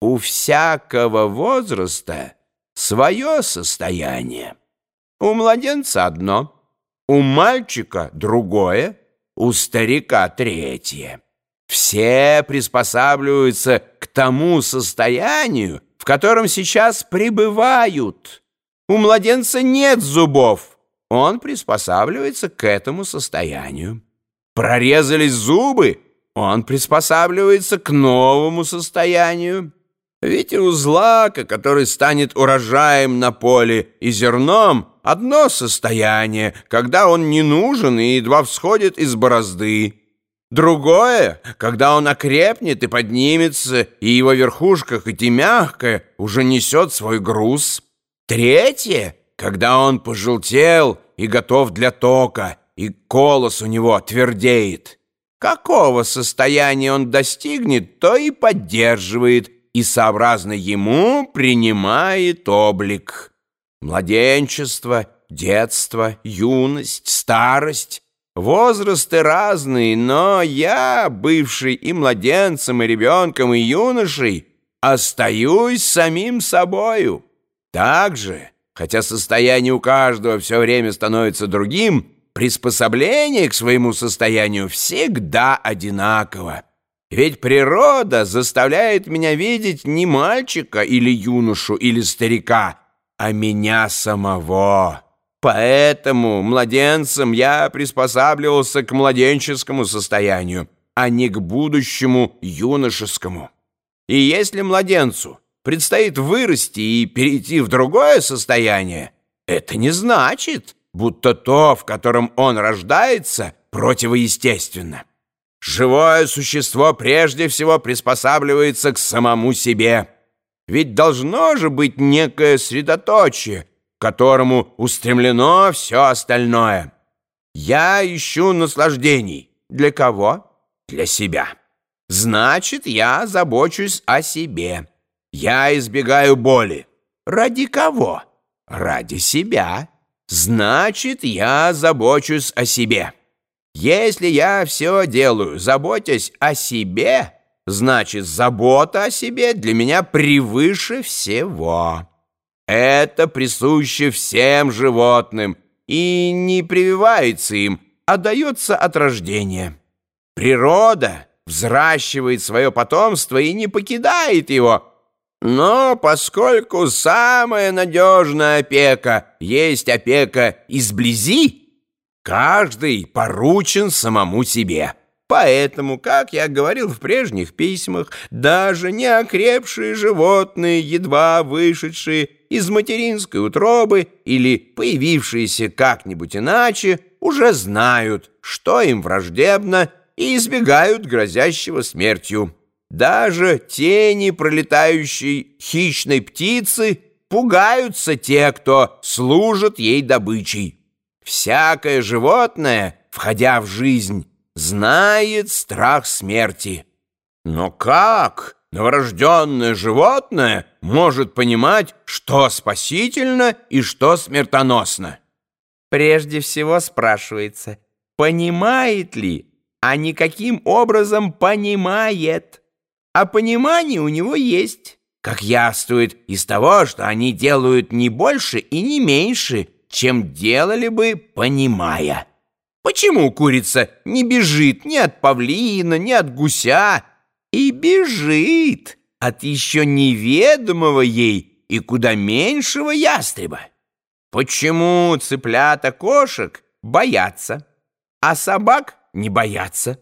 у всякого возраста свое состояние. У младенца одно, у мальчика другое, у старика третье. Все приспосабливаются к тому состоянию, в котором сейчас пребывают. У младенца нет зубов, он приспосабливается к этому состоянию. Прорезались зубы, он приспосабливается к новому состоянию. Ведь у злака, который станет урожаем на поле и зерном, одно состояние, когда он не нужен и едва всходит из борозды. Другое, когда он окрепнет и поднимется, и его верхушка, хоть и мягкая, уже несет свой груз. Третье, когда он пожелтел и готов для тока, и колос у него твердеет. Какого состояния он достигнет, то и поддерживает, и сообразно ему принимает облик. Младенчество, детство, юность, старость — возрасты разные, но я, бывший и младенцем, и ребенком, и юношей, остаюсь самим собою. Так же, хотя состояние у каждого все время становится другим, приспособление к своему состоянию всегда одинаково. Ведь природа заставляет меня видеть не мальчика или юношу или старика, а меня самого. Поэтому младенцем я приспосабливался к младенческому состоянию, а не к будущему юношескому. И если младенцу предстоит вырасти и перейти в другое состояние, это не значит, будто то, в котором он рождается, противоестественно. Живое существо прежде всего приспосабливается к самому себе. Ведь должно же быть некое средоточие, к которому устремлено все остальное. Я ищу наслаждений. Для кого? Для себя. Значит, я забочусь о себе. Я избегаю боли. Ради кого? Ради себя. Значит, я забочусь о себе. Если я все делаю, заботясь о себе, значит, забота о себе для меня превыше всего. Это присуще всем животным и не прививается им, а дается от рождения. Природа взращивает свое потомство и не покидает его, но поскольку самая надежная опека есть опека изблизи, Каждый поручен самому себе. Поэтому, как я говорил в прежних письмах, даже неокрепшие животные, едва вышедшие из материнской утробы или появившиеся как-нибудь иначе, уже знают, что им враждебно, и избегают грозящего смертью. Даже тени пролетающей хищной птицы пугаются те, кто служит ей добычей. Всякое животное, входя в жизнь, знает страх смерти. Но как новорожденное животное может понимать, что спасительно и что смертоносно? Прежде всего спрашивается, понимает ли, а не каким образом понимает. А понимание у него есть, как яствует из того, что они делают не больше и не меньше, чем делали бы, понимая. Почему курица не бежит ни от павлина, ни от гуся, и бежит от еще неведомого ей и куда меньшего ястреба? Почему цыплята кошек боятся, а собак не боятся?